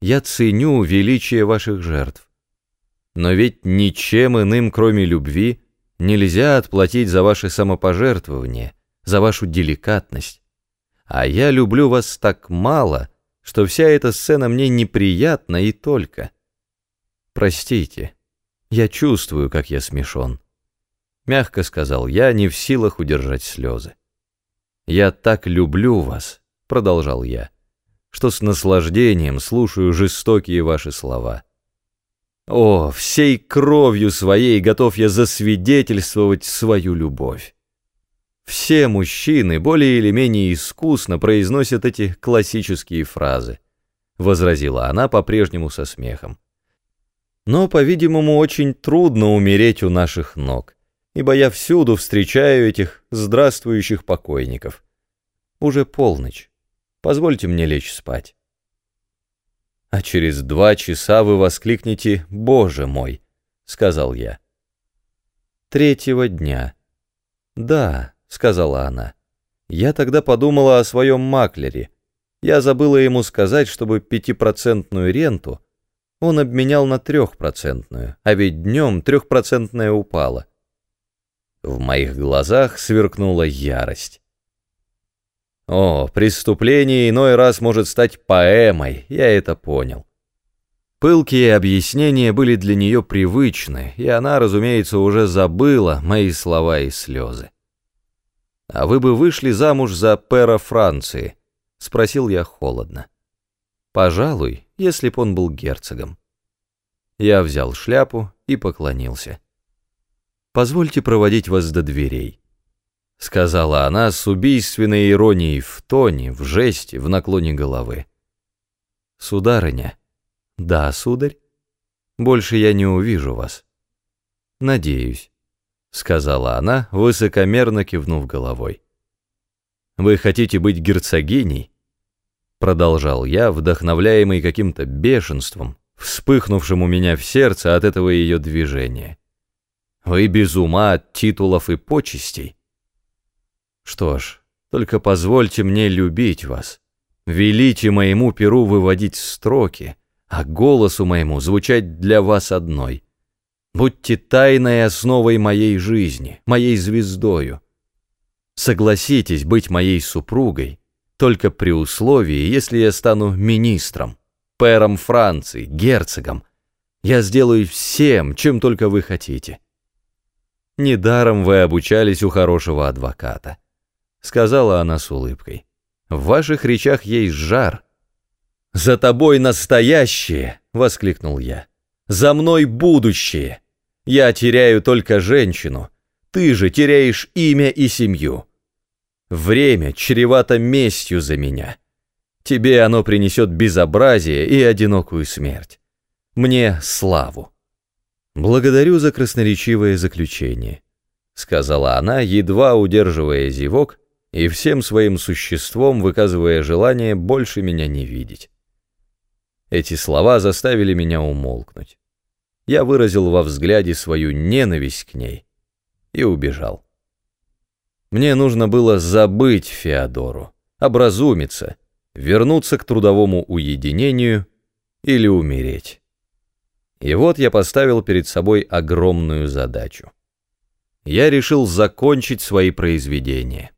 Я ценю величие ваших жертв. Но ведь ничем иным, кроме любви, нельзя отплатить за ваше самопожертвование, за вашу деликатность. А я люблю вас так мало, что вся эта сцена мне неприятна и только. Простите, я чувствую, как я смешон. Мягко сказал я, не в силах удержать слезы. «Я так люблю вас», — продолжал я, «что с наслаждением слушаю жестокие ваши слова». О, всей кровью своей готов я засвидетельствовать свою любовь. Все мужчины более или менее искусно произносят эти классические фразы, возразила она по-прежнему со смехом. Но, по-видимому, очень трудно умереть у наших ног ибо я всюду встречаю этих здравствующих покойников. Уже полночь. Позвольте мне лечь спать. А через два часа вы воскликнете «Боже мой!» — сказал я. Третьего дня. Да, — сказала она. Я тогда подумала о своем маклере. Я забыла ему сказать, чтобы пятипроцентную ренту он обменял на трехпроцентную, а ведь днем трехпроцентная упала. В моих глазах сверкнула ярость. О, преступление иной раз может стать поэмой, я это понял. Пылкие объяснения были для нее привычны, и она, разумеется, уже забыла мои слова и слезы. «А вы бы вышли замуж за пера Франции?» — спросил я холодно. «Пожалуй, если б он был герцогом». Я взял шляпу и поклонился. Позвольте проводить вас до дверей», — сказала она с убийственной иронией в тоне, в жесте, в наклоне головы. «Сударыня». «Да, сударь. Больше я не увижу вас». «Надеюсь», — сказала она, высокомерно кивнув головой. «Вы хотите быть герцогиней?» Продолжал я, вдохновляемый каким-то бешенством, вспыхнувшим у меня в сердце от этого ее движения. Вы без ума от титулов и почестей. Что ж, только позвольте мне любить вас. Велите моему перу выводить строки, а голосу моему звучать для вас одной. Будьте тайной основой моей жизни, моей звездою. Согласитесь быть моей супругой, только при условии, если я стану министром, пэром Франции, герцогом. Я сделаю всем, чем только вы хотите. Недаром вы обучались у хорошего адвоката», — сказала она с улыбкой. «В ваших речах есть жар». «За тобой настоящее!» — воскликнул я. «За мной будущее! Я теряю только женщину, ты же теряешь имя и семью. Время чревато местью за меня. Тебе оно принесет безобразие и одинокую смерть. Мне славу». «Благодарю за красноречивое заключение», — сказала она, едва удерживая зевок и всем своим существом выказывая желание больше меня не видеть. Эти слова заставили меня умолкнуть. Я выразил во взгляде свою ненависть к ней и убежал. Мне нужно было забыть Феодору, образумиться, вернуться к трудовому уединению или умереть. И вот я поставил перед собой огромную задачу. Я решил закончить свои произведения.